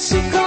Mexico.